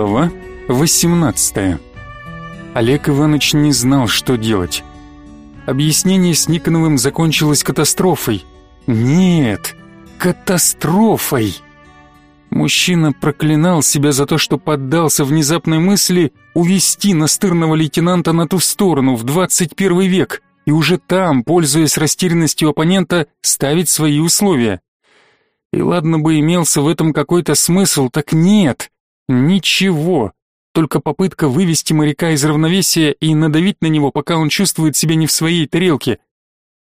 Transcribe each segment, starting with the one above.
Глава 18. Олег Иванович не знал, что делать. Объяснение с Никоновым закончилось катастрофой. Нет, катастрофой. Мужчина проклинал себя за то, что поддался внезапной мысли увести настырного лейтенанта на ту сторону в 21 век и уже там, пользуясь растерянностью оппонента, ставить свои условия. И ладно бы имелся в этом какой-то смысл, так нет. Ничего, только попытка вывести моряка из равновесия и надавить на него, пока он чувствует себя не в своей тарелке.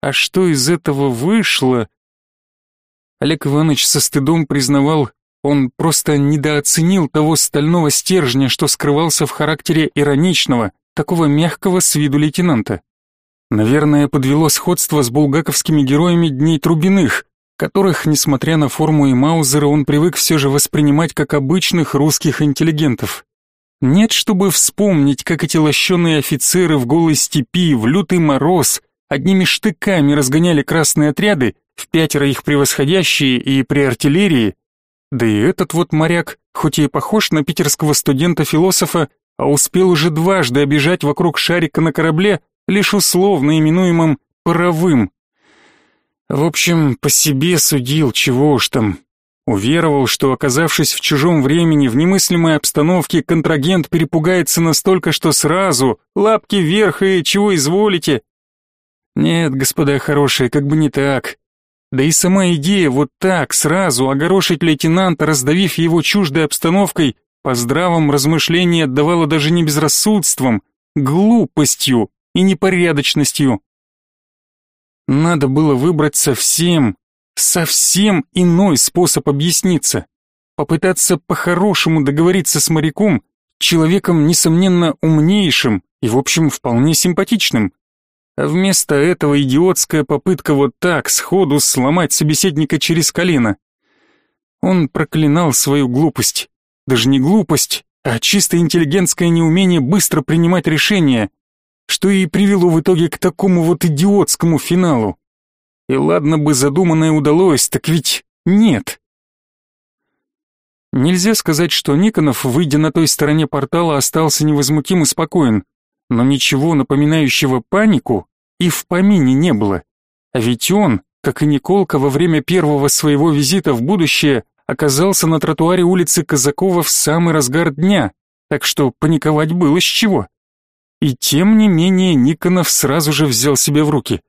А что из этого вышло? Олег Иванович со стыдом признавал, он просто недооценил того стального стержня, что скрывался в характере ироничного, такого мягкого с виду лейтенанта. Наверное, подвело сходство с булгаковскими героями Дней Трубиных, которых, несмотря на форму и Маузера, он привык все же воспринимать как обычных русских интеллигентов. Нет, чтобы вспомнить, как эти лощеные офицеры в голой степи, в лютый мороз, одними штыками разгоняли красные отряды, в пятеро их превосходящие и при артиллерии. Да и этот вот моряк, хоть и похож на питерского студента-философа, а успел уже дважды обижать вокруг шарика на корабле, лишь условно именуемым «паровым», в общем, по себе судил, чего уж там. Уверовал, что, оказавшись в чужом времени, в немыслимой обстановке, контрагент перепугается настолько, что сразу «лапки вверх и чего изволите?» Нет, господа хорошие, как бы не так. Да и сама идея вот так, сразу, огорошить лейтенанта, раздавив его чуждой обстановкой, по здравом размышлении отдавала даже не безрассудством, глупостью и непорядочностью. Надо было выбрать совсем, совсем иной способ объясниться. Попытаться по-хорошему договориться с моряком, человеком, несомненно, умнейшим и, в общем, вполне симпатичным. А вместо этого идиотская попытка вот так, сходу сломать собеседника через колено. Он проклинал свою глупость. Даже не глупость, а чисто интеллигентское неумение быстро принимать решения, что и привело в итоге к такому вот идиотскому финалу. И ладно бы задуманное удалось, так ведь нет. Нельзя сказать, что Никонов, выйдя на той стороне портала, остался невозмутим и спокоен, но ничего напоминающего панику и в помине не было. А ведь он, как и Николка во время первого своего визита в будущее, оказался на тротуаре улицы Казакова в самый разгар дня, так что паниковать было с чего. И тем не менее Никонов сразу же взял себя в руки.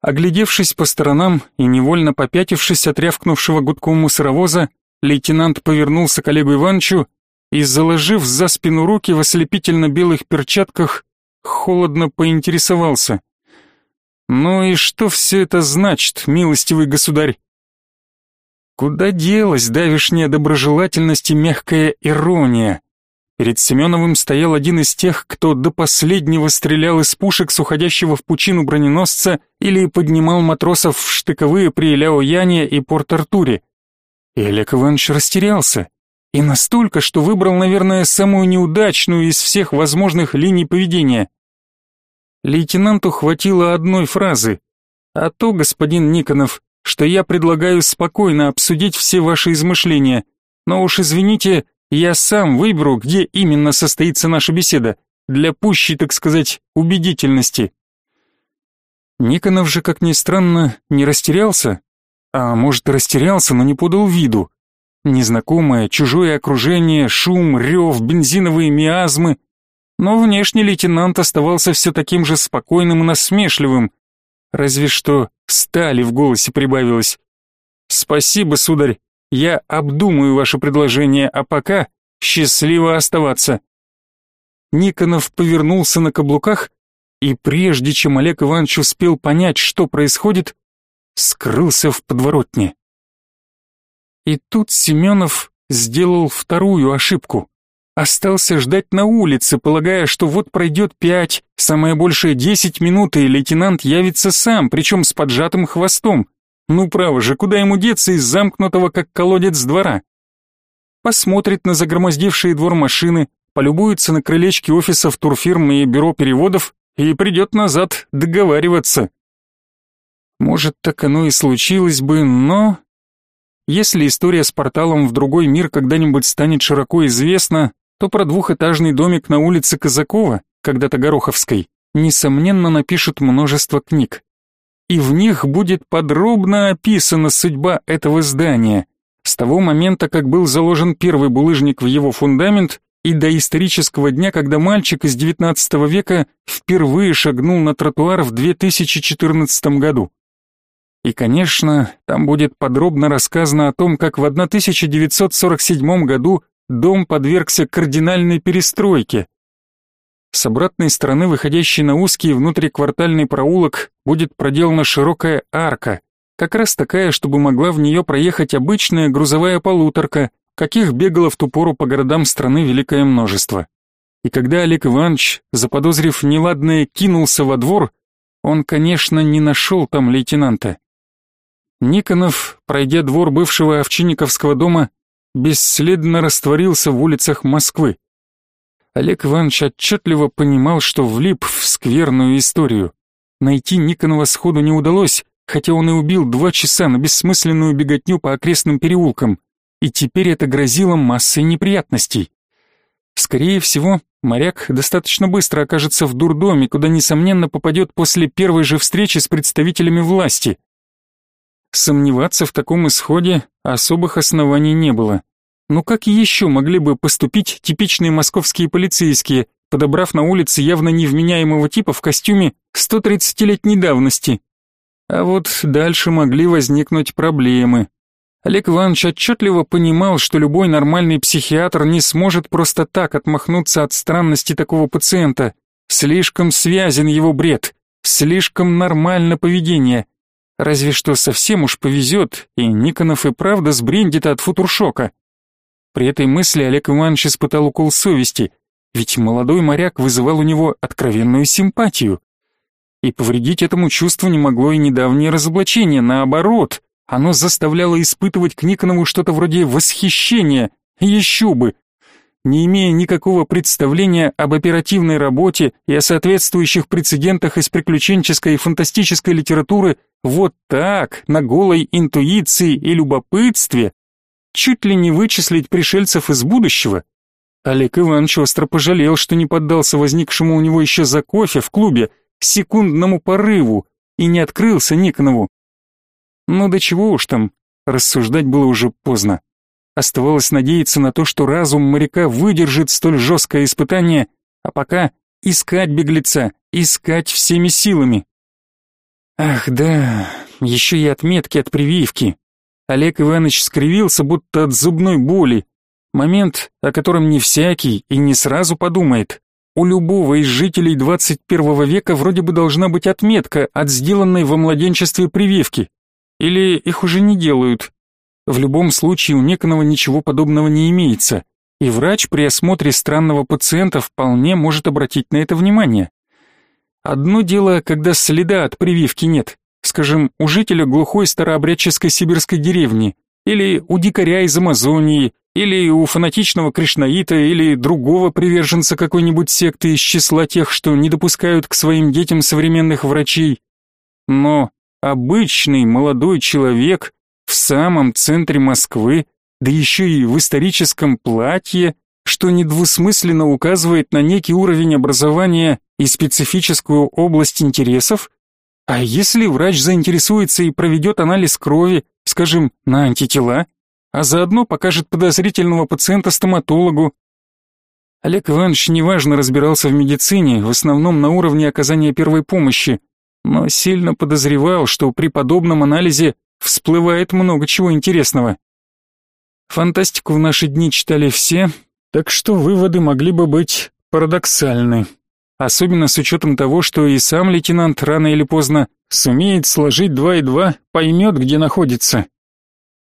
Оглядевшись по сторонам и невольно попятившись от рявкнувшего гудком мусоровоза, лейтенант повернулся к Олегу Ивановичу и, заложив за спину руки в ослепительно-белых перчатках, холодно поинтересовался. «Ну и что все это значит, милостивый государь?» Куда делась давишняя доброжелательность и мягкая ирония? Перед Семеновым стоял один из тех, кто до последнего стрелял из пушек с уходящего в пучину броненосца или поднимал матросов в штыковые при Ляо-Яне и Порт-Артуре. И Олег Иванович растерялся. И настолько, что выбрал, наверное, самую неудачную из всех возможных линий поведения. Лейтенанту хватило одной фразы. «А то, господин Никонов, что я предлагаю спокойно обсудить все ваши измышления. Но уж извините, я сам выберу, где именно состоится наша беседа, для пущей, так сказать, убедительности. Никонов же, как ни странно, не растерялся. А может, растерялся, но не подал виду. Незнакомое, чужое окружение, шум, рев, бензиновые миазмы. Но внешне лейтенант оставался все таким же спокойным и насмешливым. Разве что стали в голосе прибавилось. «Спасибо, сударь, я обдумаю ваше предложение, а пока счастливо оставаться. Никонов повернулся на каблуках и прежде чем Олег Иванович успел понять, что происходит, скрылся в подворотне. И тут Семенов сделал вторую ошибку. Остался ждать на улице, полагая, что вот пройдет пять, самое большее десять минут, и лейтенант явится сам, причем с поджатым хвостом. Ну право же, куда ему деться из замкнутого, как колодец двора? Посмотрит на загромоздившие двор машины, полюбуется на крылечке офисов турфирм и бюро переводов и придет назад договариваться. Может, так оно и случилось бы, но... Если история с порталом в другой мир когда-нибудь станет широко известна, то про двухэтажный домик на улице Казакова, когда-то Гороховской, несомненно напишут множество книг. И в них будет подробно описана судьба этого здания, с того момента, как был заложен первый булыжник в его фундамент, и до исторического дня, когда мальчик из XIX века впервые шагнул на тротуар в 2014 году. И, конечно, там будет подробно рассказано о том, как в 1947 году дом подвергся кардинальной перестройке. С обратной стороны, выходящей на узкий внутриквартальный проулок, будет проделана широкая арка, как раз такая, чтобы могла в нее проехать обычная грузовая полуторка, каких бегало в ту пору по городам страны великое множество. И когда Олег Иванович, заподозрив неладное, кинулся во двор, он, конечно, не нашел там лейтенанта. Никонов, пройдя двор бывшего Овчинниковского дома, бесследно растворился в улицах Москвы. Олег Иванович отчетливо понимал, что влип в скверную историю. Найти Никонова сходу не удалось, хотя он и убил два часа на бессмысленную беготню по окрестным переулкам, и теперь это грозило массой неприятностей. Скорее всего, моряк достаточно быстро окажется в дурдоме, куда, несомненно, попадет после первой же встречи с представителями власти. Сомневаться в таком исходе особых оснований не было. Но как еще могли бы поступить типичные московские полицейские, подобрав на улице явно невменяемого типа в костюме 130-летней давности? А вот дальше могли возникнуть проблемы. Олег Иванович отчетливо понимал, что любой нормальный психиатр не сможет просто так отмахнуться от странности такого пациента. Слишком связен его бред, слишком нормально поведение. Разве что совсем уж повезет, и Никонов и правда сбрендит от футуршока. При этой мысли Олег Иванович испытал укол совести, ведь молодой моряк вызывал у него откровенную симпатию. И повредить этому чувству не могло и недавнее разоблачение, наоборот, оно заставляло испытывать к Никонову что-то вроде восхищения, еще бы, не имея никакого представления об оперативной работе и о соответствующих прецедентах из приключенческой и фантастической литературы, вот так, на голой интуиции и любопытстве, чуть ли не вычислить пришельцев из будущего. Олег Иванович остро пожалел, что не поддался возникшему у него еще за кофе в клубе секундному порыву и не открылся Никонову. Но до чего уж там, рассуждать было уже поздно. Оставалось надеяться на то, что разум моряка выдержит столь жесткое испытание, а пока искать беглеца, искать всеми силами. Ах да, еще и отметки от прививки. Олег Иванович скривился, будто от зубной боли. Момент, о котором не всякий и не сразу подумает. У любого из жителей 21 века вроде бы должна быть отметка от сделанной во младенчестве прививки. Или их уже не делают, в любом случае у Неконова ничего подобного не имеется, и врач при осмотре странного пациента вполне может обратить на это внимание. Одно дело, когда следа от прививки нет, скажем, у жителя глухой старообрядческой сибирской деревни, или у дикаря из Амазонии, или у фанатичного кришнаита, или другого приверженца какой-нибудь секты из числа тех, что не допускают к своим детям современных врачей. Но обычный молодой человек, в самом центре Москвы, да еще и в историческом платье, что недвусмысленно указывает на некий уровень образования и специфическую область интересов? А если врач заинтересуется и проведет анализ крови, скажем, на антитела, а заодно покажет подозрительного пациента стоматологу? Олег Иванович неважно разбирался в медицине, в основном на уровне оказания первой помощи, но сильно подозревал, что при подобном анализе всплывает много чего интересного. Фантастику в наши дни читали все, так что выводы могли бы быть парадоксальны. Особенно с учетом того, что и сам лейтенант рано или поздно сумеет сложить два и два, поймет, где находится.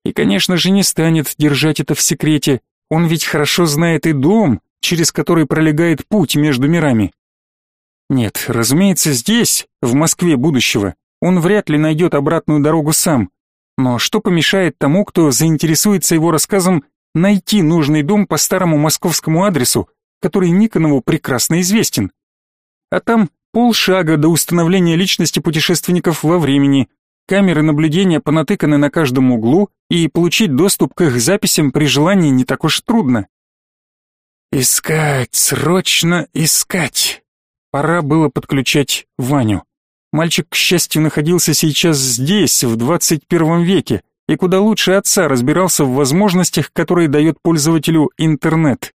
И, конечно же, не станет держать это в секрете, он ведь хорошо знает и дом, через который пролегает путь между мирами. Нет, разумеется, здесь, в Москве будущего, он вряд ли найдет обратную дорогу сам, но что помешает тому, кто заинтересуется его рассказом, найти нужный дом по старому московскому адресу, который Никонову прекрасно известен? А там полшага до установления личности путешественников во времени, камеры наблюдения понатыканы на каждом углу, и получить доступ к их записям при желании не так уж трудно. Искать, срочно искать. Пора было подключать Ваню. Мальчик, к счастью, находился сейчас здесь, в 21 веке, и куда лучше отца разбирался в возможностях, которые дает пользователю интернет.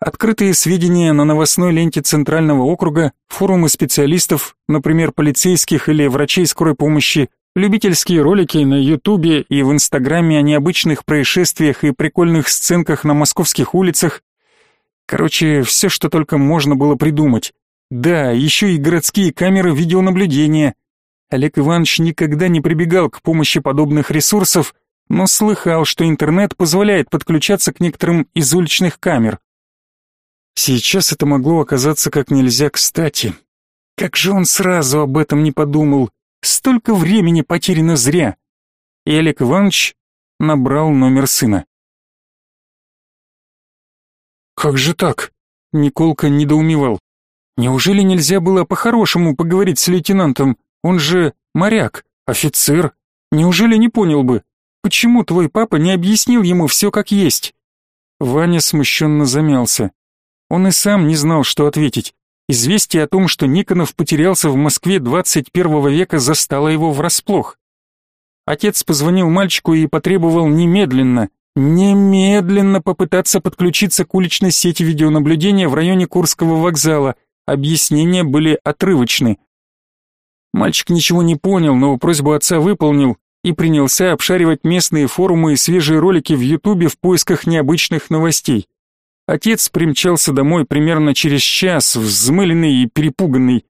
Открытые сведения на новостной ленте Центрального округа, форумы специалистов, например, полицейских или врачей скорой помощи, любительские ролики на Ютубе и в Инстаграме о необычных происшествиях и прикольных сценках на московских улицах. Короче, все, что только можно было придумать. Да, еще и городские камеры видеонаблюдения. Олег Иванович никогда не прибегал к помощи подобных ресурсов, но слыхал, что интернет позволяет подключаться к некоторым из уличных камер. Сейчас это могло оказаться как нельзя кстати. Как же он сразу об этом не подумал? Столько времени потеряно зря. И Олег Иванович набрал номер сына. «Как же так?» Николка недоумевал. Неужели нельзя было по-хорошему поговорить с лейтенантом? Он же моряк, офицер. Неужели не понял бы? Почему твой папа не объяснил ему все как есть? Ваня смущенно замялся. Он и сам не знал, что ответить. Известие о том, что Никонов потерялся в Москве 21 века, застало его врасплох. Отец позвонил мальчику и потребовал немедленно, немедленно попытаться подключиться к уличной сети видеонаблюдения в районе Курского вокзала – Объяснения были отрывочны. Мальчик ничего не понял, но просьбу отца выполнил и принялся обшаривать местные форумы и свежие ролики в Ютубе в поисках необычных новостей. Отец примчался домой примерно через час, взмыленный и перепуганный.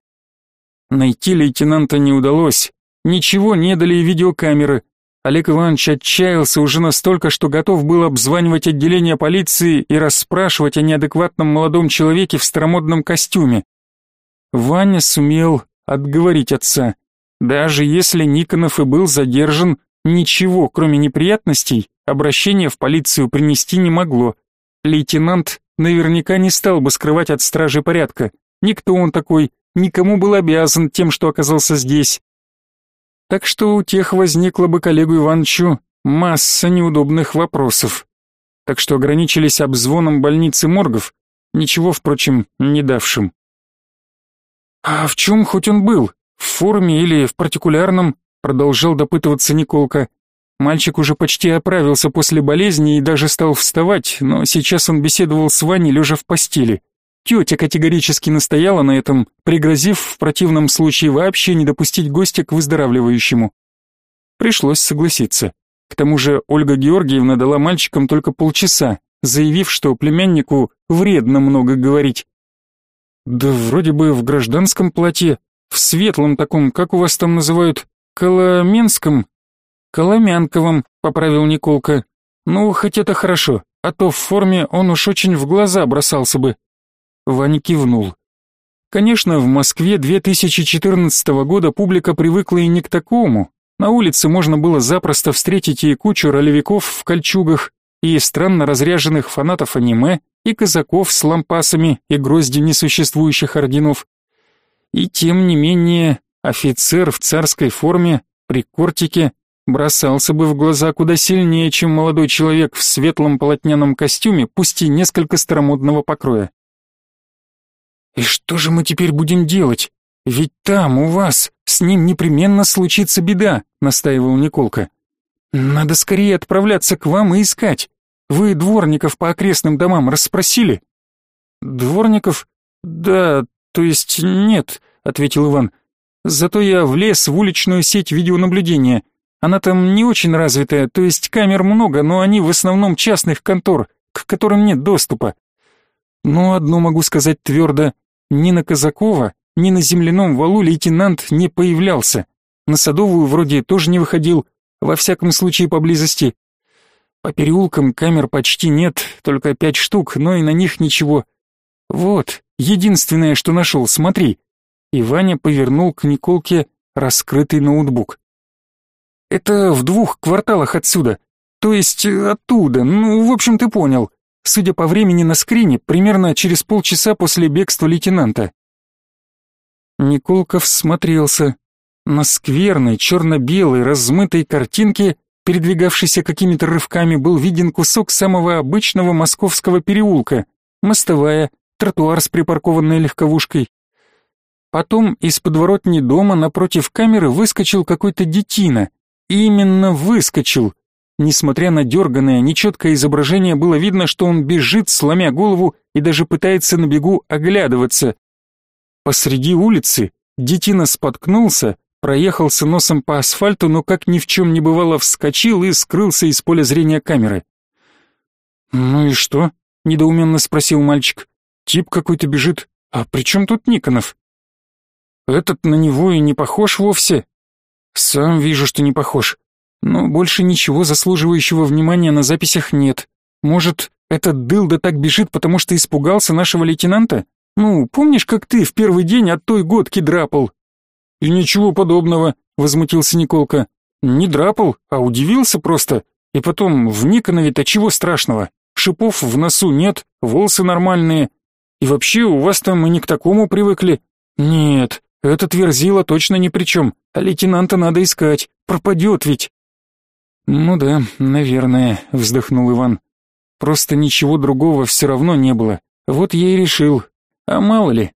Найти лейтенанта не удалось. Ничего не дали и видеокамеры. Олег Иванович отчаялся уже настолько, что готов был обзванивать отделение полиции и расспрашивать о неадекватном молодом человеке в старомодном костюме. Ваня сумел отговорить отца. Даже если Никонов и был задержан, ничего, кроме неприятностей, обращение в полицию принести не могло. Лейтенант наверняка не стал бы скрывать от стражи порядка. Никто он такой, никому был обязан тем, что оказался здесь. Так что у тех возникла бы коллегу Ивановичу масса неудобных вопросов. Так что ограничились обзвоном больницы моргов, ничего, впрочем, не давшим. «А в чем хоть он был? В форме или в партикулярном?» Продолжал допытываться Николка. Мальчик уже почти оправился после болезни и даже стал вставать, но сейчас он беседовал с Ваней, лежа в постели. Тетя категорически настояла на этом, пригрозив в противном случае вообще не допустить гостя к выздоравливающему. Пришлось согласиться. К тому же Ольга Георгиевна дала мальчикам только полчаса, заявив, что племяннику вредно много говорить. Да вроде бы в гражданском платье, в светлом таком, как у вас там называют, коломенском, коломянковом, поправил Николка. Ну, хоть это хорошо, а то в форме он уж очень в глаза бросался бы. Ваня кивнул. Конечно, в Москве 2014 года публика привыкла и не к такому. На улице можно было запросто встретить и кучу ролевиков в кольчугах, и странно разряженных фанатов аниме, и казаков с лампасами и гроздью несуществующих орденов. И тем не менее, офицер в царской форме, при кортике, бросался бы в глаза куда сильнее, чем молодой человек в светлом полотняном костюме, пусть и несколько старомодного покроя. «И что же мы теперь будем делать? Ведь там, у вас, с ним непременно случится беда», — настаивал Николка. «Надо скорее отправляться к вам и искать. Вы дворников по окрестным домам расспросили?» «Дворников? Да, то есть нет», — ответил Иван. «Зато я влез в уличную сеть видеонаблюдения. Она там не очень развитая, то есть камер много, но они в основном частных контор, к которым нет доступа. Но одно могу сказать твердо, ни на Казакова, ни на земляном валу лейтенант не появлялся. На Садовую вроде тоже не выходил, во всяком случае поблизости. По переулкам камер почти нет, только пять штук, но и на них ничего. Вот, единственное, что нашел, смотри. И Ваня повернул к Николке раскрытый ноутбук. Это в двух кварталах отсюда. То есть оттуда, ну, в общем, ты понял. Судя по времени на скрине, примерно через полчаса после бегства лейтенанта. Николков смотрелся. На скверной, черно-белой, размытой картинке передвигавшийся какими-то рывками, был виден кусок самого обычного московского переулка, мостовая, тротуар с припаркованной легковушкой. Потом из подворотни дома напротив камеры выскочил какой-то детина. Именно выскочил. Несмотря на дерганное, нечеткое изображение, было видно, что он бежит, сломя голову, и даже пытается на бегу оглядываться. Посреди улицы детина споткнулся, проехался носом по асфальту, но как ни в чем не бывало вскочил и скрылся из поля зрения камеры. «Ну и что?» — недоуменно спросил мальчик. «Тип какой-то бежит. А при чем тут Никонов?» «Этот на него и не похож вовсе». «Сам вижу, что не похож. Но больше ничего заслуживающего внимания на записях нет. Может, этот дылда так бежит, потому что испугался нашего лейтенанта? Ну, помнишь, как ты в первый день от той годки драпал?» «И ничего подобного», — возмутился Николка. «Не драпал, а удивился просто. И потом, в Никонове-то чего страшного? Шипов в носу нет, волосы нормальные. И вообще, у вас там мы не к такому привыкли. Нет, этот Верзила точно ни при чем, а лейтенанта надо искать, пропадет ведь». «Ну да, наверное», — вздохнул Иван. «Просто ничего другого все равно не было. Вот я и решил. А мало ли,